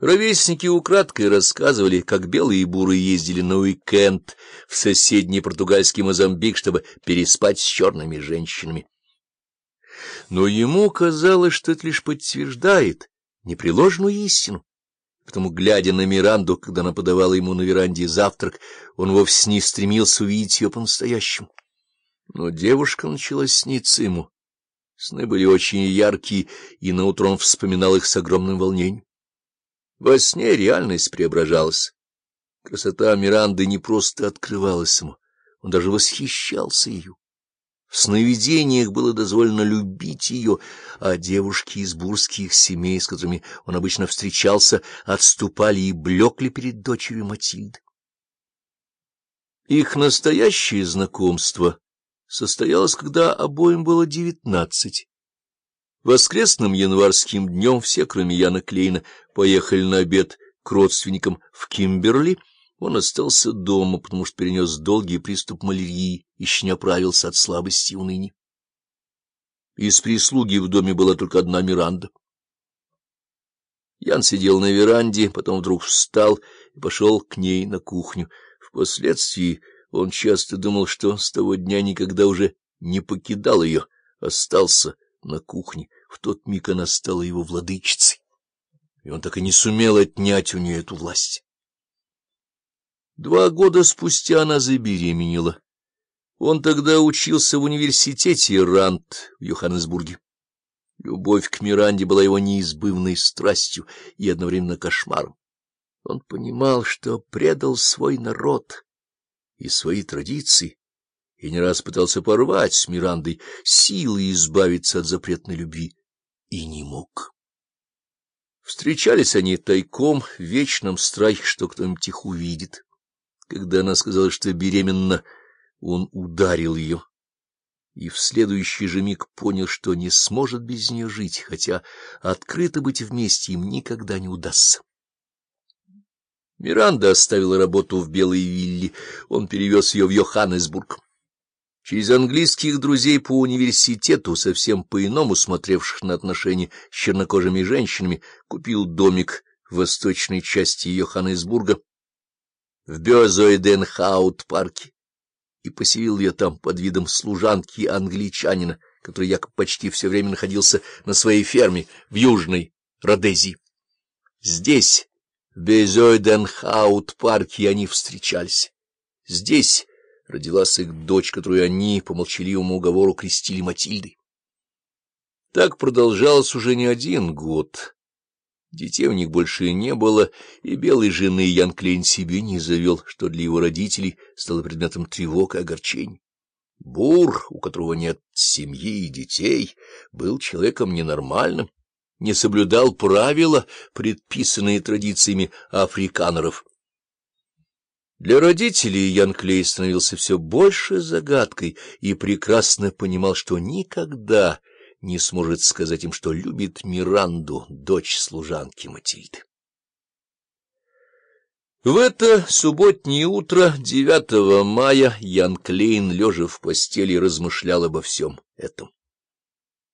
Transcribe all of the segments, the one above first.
Ровесники украдкой рассказывали, как белые и буры ездили на уикенд в соседний португальский Мозамбик, чтобы переспать с черными женщинами. Но ему казалось, что это лишь подтверждает непреложную истину. Потому, глядя на Миранду, когда она подавала ему на веранде завтрак, он вовсе не стремился увидеть ее по-настоящему. Но девушка начала сниться ему. Сны были очень яркие, и наутро он вспоминал их с огромным волнением. Во сне реальность преображалась. Красота Миранды не просто открывалась ему, он даже восхищался ее. В сновидениях было дозволено любить ее, а девушки из бурских семей, с которыми он обычно встречался, отступали и блекли перед дочерью Матильды. Их настоящее знакомство состоялось, когда обоим было девятнадцать. Воскресным январским днем все, кроме Яна Клейна, поехали на обед к родственникам в Кимберли. Он остался дома, потому что перенес долгий приступ малярии, еще не оправился от слабости и уныния. Из прислуги в доме была только одна Миранда. Ян сидел на веранде, потом вдруг встал и пошел к ней на кухню. Впоследствии он часто думал, что с того дня никогда уже не покидал ее, остался на кухне. В тот миг она стала его владычицей, и он так и не сумел отнять у нее эту власть. Два года спустя она забеременела. Он тогда учился в университете Рант в Йоханнесбурге. Любовь к Миранде была его неизбывной страстью и одновременно кошмаром. Он понимал, что предал свой народ и свои традиции, и не раз пытался порвать с Мирандой силы избавиться от запретной любви, и не мог. Встречались они тайком, в вечном страхе, что кто-нибудь их увидит. Когда она сказала, что беременна, он ударил ее, и в следующий же миг понял, что не сможет без нее жить, хотя открыто быть вместе им никогда не удастся. Миранда оставила работу в Белой вилле, он перевез ее в Йоханнесбург. Через английских друзей по университету, совсем по-иному смотревших на отношения с чернокожими женщинами, купил домик в восточной части Йоханнесбурга, в Бёзойденхаут-парке, и поселил ее там под видом служанки-англичанина, который якобы почти все время находился на своей ферме в Южной Родезии. Здесь, в Бёзойденхаут-парке, они встречались. Здесь родилась их дочь, которую они по молчаливому уговору крестили Матильдой. Так продолжалось уже не один год. Детей у них больше не было, и белой жены Ян Клейн себе не завел, что для его родителей стало предметом тревог и огорчений. Бур, у которого нет семьи и детей, был человеком ненормальным, не соблюдал правила, предписанные традициями африканеров, для родителей Ян Клей становился все больше загадкой и прекрасно понимал, что никогда не сможет сказать им, что любит Миранду, дочь служанки Матильды. В это субботнее утро, 9 мая, Ян Клейн, лежа в постели, размышлял обо всем этом.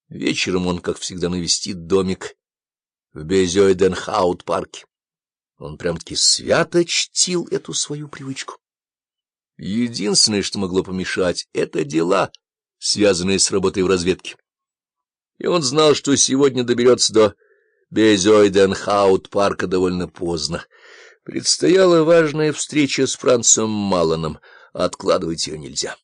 Вечером он, как всегда, навестит домик в Безёйденхаут-парке. Он прям-таки свято чтил эту свою привычку. Единственное, что могло помешать, — это дела, связанные с работой в разведке. И он знал, что сегодня доберется до Безойденхаут-парка довольно поздно. Предстояла важная встреча с Францем Маланом, откладывать ее нельзя.